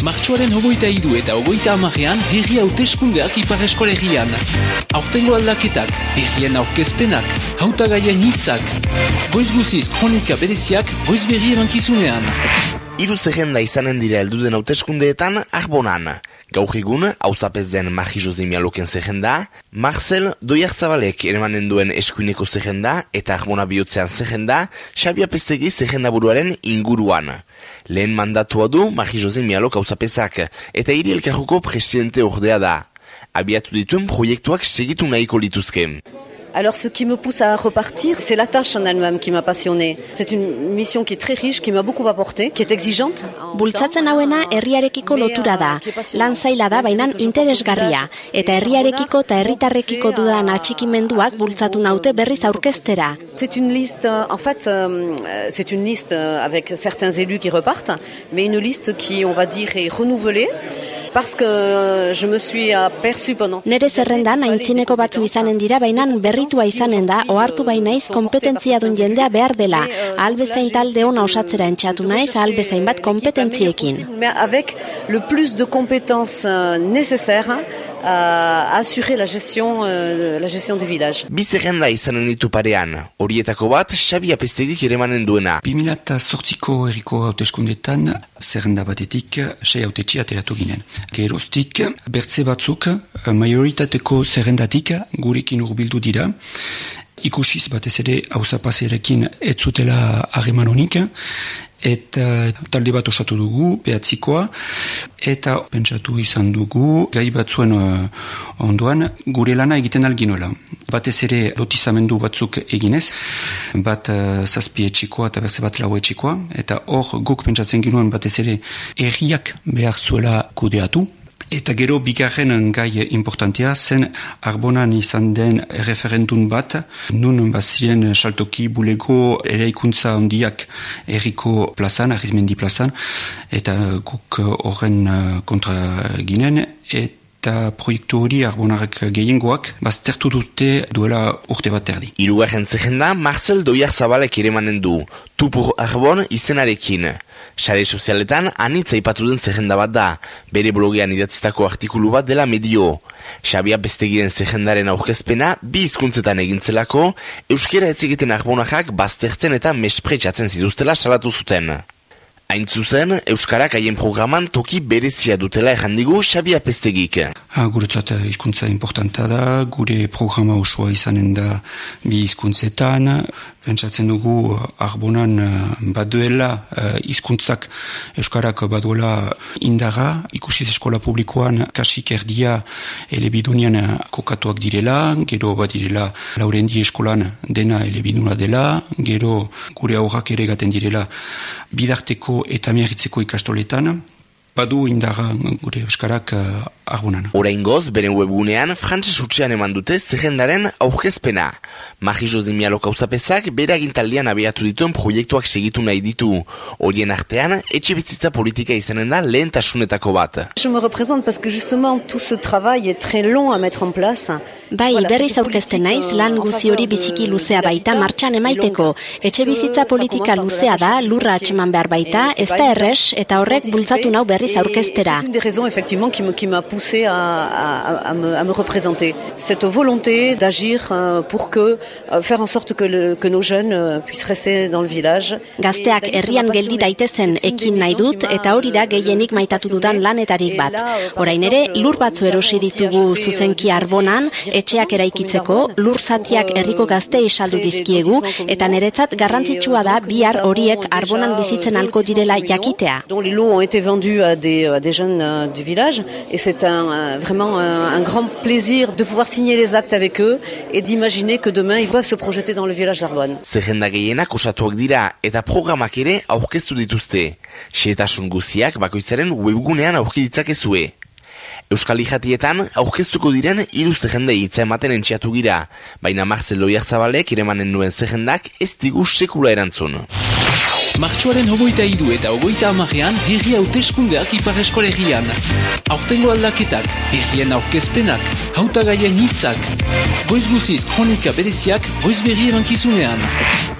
Martxoaren hogeita idu eta hogeita amarean herri hauteskundeak ipar eskolegian. Aurtengo aldaketak, herrien aurkezpenak, hautagaien hitzak. Goiz guziz kronika bereziak, goiz berri emankizunean. Iru zerrenda izanen dira elduden hauteskundeetan arbonan. Gaur egun, hauzapez den Mari Jose Mialoken zerrenda, Marcel Doiarzabalek eremanen duen eskuineko zerrenda eta arbona bihotzean zerrenda, Xabia Pestegi zerrenda buruaren inguruan. Lehen mandatua du Mari Jose Mialok hauzapezak eta hiri elkarruko presidente ordea da. Abiatu dituen proiektuak segitu nahiko lituzke. Alors ce qui me pousse à repartir, c'est la tâche en elle-même qui m'a passionnée. C'est une mission qui est très riche, qui m'a beaucoup apporté, qui est exigeante. Bultzatzen hauena herriarekiko lotura da. Lan zaila da, baina interesgarria. Eta herriarekiko eta herritarrekiko dudan atxikimenduak bultzatu naute berriz aurkeztera. C'est une liste, en fait, euh, c'est une liste avec certains élus qui repartent, mais une liste qui, on va dire, est renouvelée. Parce que je. Nere zerrendan aintzineko batzu izanen dira, baina berritua izanen da, ohartu bainaiz kompetentzia duen jendea behar dela. Albezain talde ona osatzera entxatu naiz, albezain bat kompetentziekin. Avec le plus de compétences nécessaires à assurer la gestion, euh, la gestion du village. Bi zerrenda izanen ditu parean, horietako bat Xabi Apestegik ere manen duena. 2008ko erriko hauteskundetan zerrenda batetik sei hautetxi ateratu ginen. Geroztik, bertze batzuk, majoritateko zerrendatik gurekin urbildu dira, ikusiz batez ere hauzapazerekin ez zutela harreman honik, eta talde bat osatu dugu, behatzikoa, eta pentsatu izan dugu, gai batzuen uh, ondoan, gure lana egiten alginoela. Batez ere lotizamendu batzuk eginez, bat uh, zazpi etxikoa eta berze bat lau etxikoa, eta hor guk pentsatzen ginoen batez ere erriak behar zuela kudeatu, Eta gero bigarren gai importantea zen arbonan izan den referendun bat, nun baziren saltoki bulego eraikuntza handiak erriko plazan, arrizmendi plazan, eta guk horren kontra ginen, eta proiektu hori arbonarek gehiengoak baztertu dute duela urte bat erdi. Irugarren zehenda, Marcel Doiar Zabalek ere manen du, Tupur Arbon izenarekin. Sare sozialetan anitza ipatu den zerrenda bat da, bere blogean idatzitako artikulu bat dela medio. Xabia bestegiren zerrendaren aurkezpena bi hizkuntzetan egintzelako, euskera ez egiten arbonajak baztertzen eta mespretxatzen zituztela salatu zuten. Hain zuzen, Euskarak haien programan toki berezia dutela errandigu Xabia Pestegik. Ha, guretzat hizkuntza importanta da, gure programa osoa izanen da bi hizkuntzetan, pentsatzen dugu arbonan baduela hizkuntzak Euskarak baduela indara, ikusiz eskola publikoan kasik erdia elebidunian kokatuak direla, gero bat direla laurendi eskolan dena elebiduna dela, gero gure aurrak ere gaten direla bidarteko eta miarritzeko ikastoletan, badu indarra gure Euskarak uh, arbunan. Horain goz, beren webgunean, frantses utxean eman dute zerrendaren aurkezpena. Mari Jose Mialo kauzapezak beragin taldean abiatu dituen proiektuak segitu nahi ditu. Horien artean, etxe bizitza politika izanen da lehentasunetako bat. Je me représente parce que justement tout ce travail est très long à mettre en place. Bai, berriz aurkezten naiz, lan guzi hori biziki luzea baita martxan emaiteko. Etxe bizitza politika luzea da, lurra atxeman behar baita, ez da erres, eta horrek bultzatu nau berriz aurkeztera. Une des raisons effectivement qui me qui m'a poussé à, à, à, me, à me représenter. Cette volonté d'agir euh, pour que euh, faire en sorte que, le, que nos jeunes euh, puissent rester dans le village. Gazteak herrian geldi daitezen ekin nahi dut eta hori da gehienik maitatu dudan lanetarik bat. Orain ere lur batzu erosi ditugu zuzenki arbonan etxeak eraikitzeko, lur zatiak herriko gazte saldu dizkiegu eta niretzat garrantzitsua da bihar horiek arbonan bizitzen alko direla jakitea. Dont les lots ont été vendus à des, à des jeunes du village et c'est un, vraiment un, un, grand plaisir de pouvoir signer les actes avec eux et d'imaginer que demain ils peuvent se projeter dans le village d'Arbonne. Zerrenda gehienak osatuak dira eta programak ere aurkeztu dituzte. Xetasun guziak bakoitzaren webgunean aurki ditzakezue. Euskal Ijatietan aurkeztuko diren hiru zerrenda hitza ematen entxiatu gira, baina Marcel Loiarzabalek iremanen nuen zerrendak ez digu sekula erantzun. Martxoaren hogeita idu eta hogeita amarean herri hauteskundeak ipar eskolegian. Aurtengo aldaketak, herrien aurkezpenak, hautagaien hitzak. Goiz guziz kronika bereziak, goiz berri.